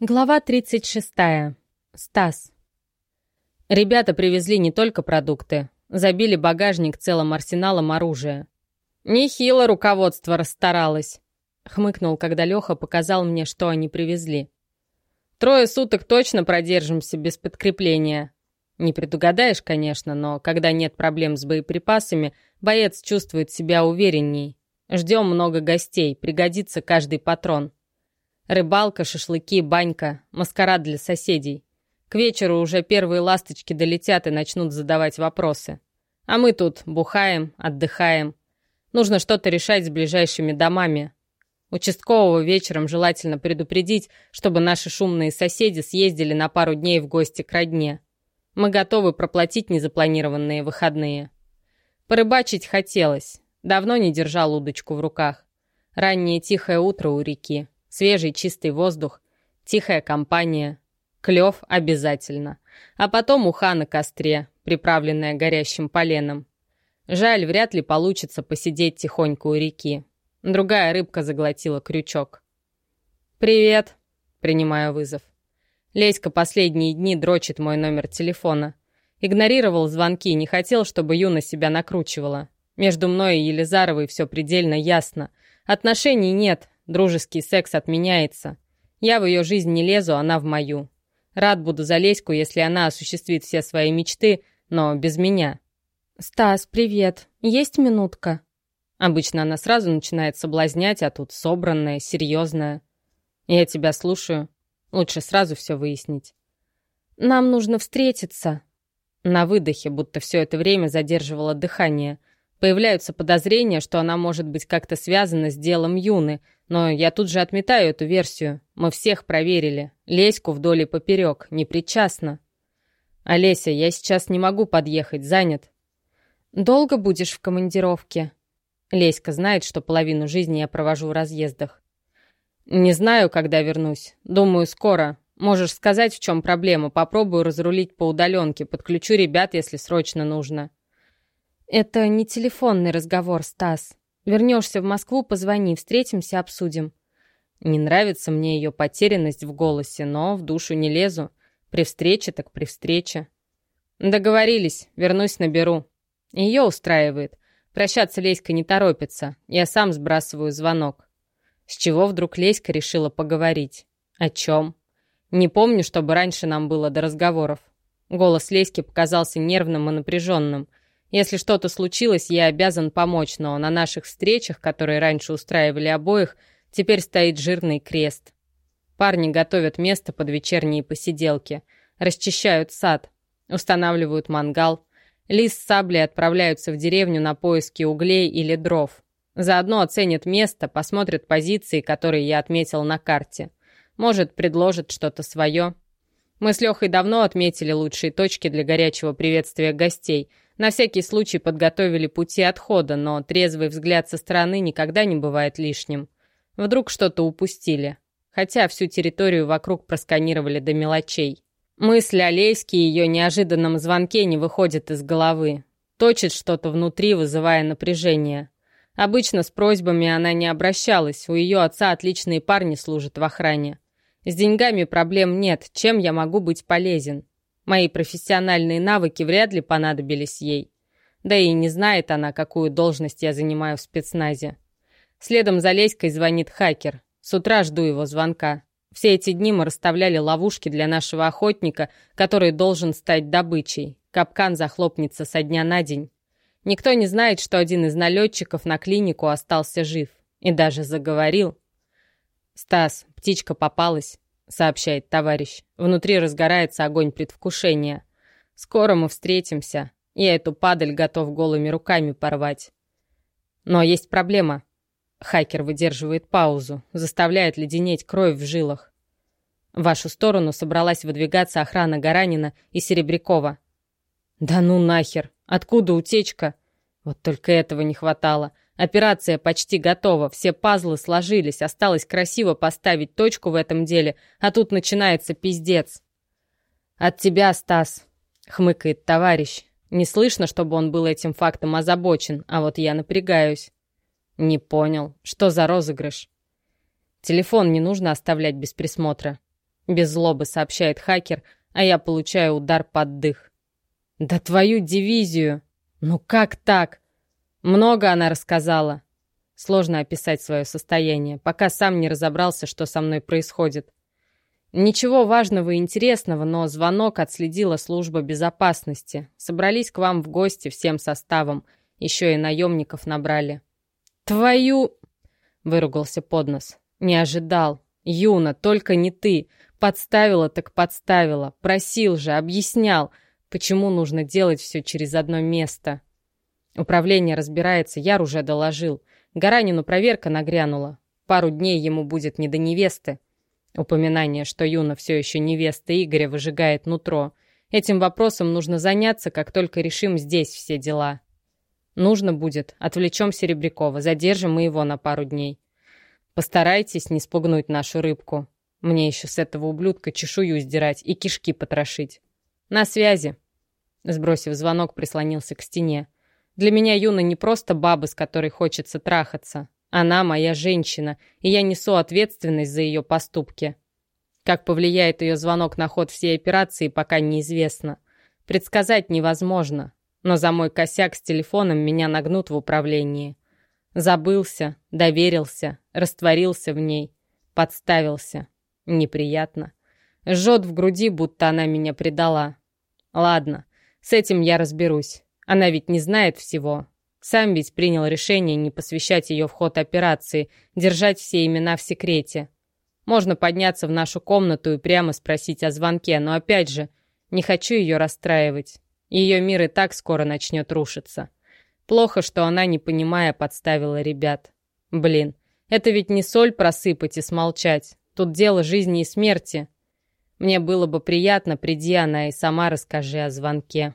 Глава 36. Стас. Ребята привезли не только продукты, забили багажник целым арсеналом оружия. «Нехило руководство расстаралось», — хмыкнул, когда Леха показал мне, что они привезли. «Трое суток точно продержимся без подкрепления. Не предугадаешь, конечно, но когда нет проблем с боеприпасами, боец чувствует себя уверенней. Ждем много гостей, пригодится каждый патрон». Рыбалка, шашлыки, банька, маскарад для соседей. К вечеру уже первые ласточки долетят и начнут задавать вопросы. А мы тут бухаем, отдыхаем. Нужно что-то решать с ближайшими домами. Участкового вечером желательно предупредить, чтобы наши шумные соседи съездили на пару дней в гости к родне. Мы готовы проплатить незапланированные выходные. Порыбачить хотелось. Давно не держал удочку в руках. Раннее тихое утро у реки. Свежий чистый воздух, тихая компания, клев обязательно. А потом уха на костре, приправленная горящим поленом. Жаль, вряд ли получится посидеть тихонько у реки. Другая рыбка заглотила крючок. «Привет», — принимаю вызов. Леська последние дни дрочит мой номер телефона. Игнорировал звонки, не хотел, чтобы Юна себя накручивала. Между мной и Елизаровой все предельно ясно. Отношений нет, Дружеский секс отменяется. Я в ее жизнь не лезу, она в мою. Рад буду за Леську, если она осуществит все свои мечты, но без меня. «Стас, привет. Есть минутка?» Обычно она сразу начинает соблазнять, а тут собранная, серьезная. «Я тебя слушаю. Лучше сразу все выяснить». «Нам нужно встретиться». На выдохе, будто все это время задерживала дыхание – Появляются подозрения, что она может быть как-то связана с делом Юны, но я тут же отметаю эту версию. Мы всех проверили. Леську вдоль и поперек, не причастна. «Олеся, я сейчас не могу подъехать, занят». «Долго будешь в командировке?» Леська знает, что половину жизни я провожу в разъездах. «Не знаю, когда вернусь. Думаю, скоро. Можешь сказать, в чем проблема. Попробую разрулить по удаленке. Подключу ребят, если срочно нужно». «Это не телефонный разговор, Стас. Вернешься в Москву, позвони, встретимся, обсудим». Не нравится мне ее потерянность в голосе, но в душу не лезу. При встрече так при встрече. Договорились, вернусь, наберу. Ее устраивает. Прощаться Леська не торопится. Я сам сбрасываю звонок. С чего вдруг Леська решила поговорить? О чем? Не помню, чтобы раньше нам было до разговоров. Голос Леськи показался нервным и напряженным — если что-то случилось, я обязан помочь, но на наших встречах, которые раньше устраивали обоих, теперь стоит жирный крест. Парни готовят место под вечерние посиделки, расчищают сад, устанавливают мангал. Лис с саблей отправляются в деревню на поиски углей или дров. Заодно оценят место, посмотрят позиции, которые я отметил на карте. Может, предложат что-то свое. Мы с Лехой давно отметили лучшие точки для горячего приветствия гостей – на всякий случай подготовили пути отхода, но трезвый взгляд со стороны никогда не бывает лишним. Вдруг что-то упустили. Хотя всю территорию вокруг просканировали до мелочей. Мысль о Лейске и ее неожиданном звонке не выходит из головы. Точит что-то внутри, вызывая напряжение. Обычно с просьбами она не обращалась, у ее отца отличные парни служат в охране. С деньгами проблем нет, чем я могу быть полезен? Мои профессиональные навыки вряд ли понадобились ей. Да и не знает она, какую должность я занимаю в спецназе. Следом за Леськой звонит хакер. С утра жду его звонка. Все эти дни мы расставляли ловушки для нашего охотника, который должен стать добычей. Капкан захлопнется со дня на день. Никто не знает, что один из налетчиков на клинику остался жив. И даже заговорил. «Стас, птичка попалась. — сообщает товарищ. Внутри разгорается огонь предвкушения. «Скоро мы встретимся. Я эту падаль готов голыми руками порвать». Но есть проблема. Хакер выдерживает паузу, заставляет леденеть кровь в жилах. В вашу сторону собралась выдвигаться охрана Гаранина и Серебрякова. «Да ну нахер! Откуда утечка?» Вот только этого не хватало — Операция почти готова, все пазлы сложились, осталось красиво поставить точку в этом деле, а тут начинается пиздец. «От тебя, Стас», — хмыкает товарищ. Не слышно, чтобы он был этим фактом озабочен, а вот я напрягаюсь. Не понял, что за розыгрыш? Телефон не нужно оставлять без присмотра. Без злобы сообщает хакер, а я получаю удар под дых. Да твою дивизию! Ну как так? Много она рассказала. Сложно описать свое состояние, пока сам не разобрался, что со мной происходит. Ничего важного и интересного, но звонок отследила служба безопасности. Собрались к вам в гости всем составом. Еще и наемников набрали. «Твою...» — выругался под нос. «Не ожидал. Юна, только не ты. Подставила так подставила. Просил же, объяснял, почему нужно делать все через одно место. Управление разбирается, Яр уже доложил. Гаранину проверка нагрянула. Пару дней ему будет не до невесты. Упоминание, что Юна все еще невеста Игоря, выжигает нутро. Этим вопросом нужно заняться, как только решим здесь все дела. Нужно будет, отвлечем Серебрякова, задержим мы его на пару дней. Постарайтесь не спугнуть нашу рыбку. Мне еще с этого ублюдка чешую сдирать и кишки потрошить. На связи. Сбросив звонок, прислонился к стене. Для меня Юна не просто баба, с которой хочется трахаться. Она моя женщина, и я несу ответственность за ее поступки. Как повлияет ее звонок на ход всей операции, пока неизвестно. Предсказать невозможно, но за мой косяк с телефоном меня нагнут в управлении. Забылся, доверился, растворился в ней, подставился. Неприятно. Жжет в груди, будто она меня предала. Ладно, с этим я разберусь. Она ведь не знает всего. Сам ведь принял решение не посвящать ее в ход операции, держать все имена в секрете. Можно подняться в нашу комнату и прямо спросить о звонке, но опять же, не хочу ее расстраивать. Ее мир и так скоро начнет рушиться. Плохо, что она, не понимая, подставила ребят. Блин, это ведь не соль просыпать и смолчать. Тут дело жизни и смерти. Мне было бы приятно, приди она и сама расскажи о звонке.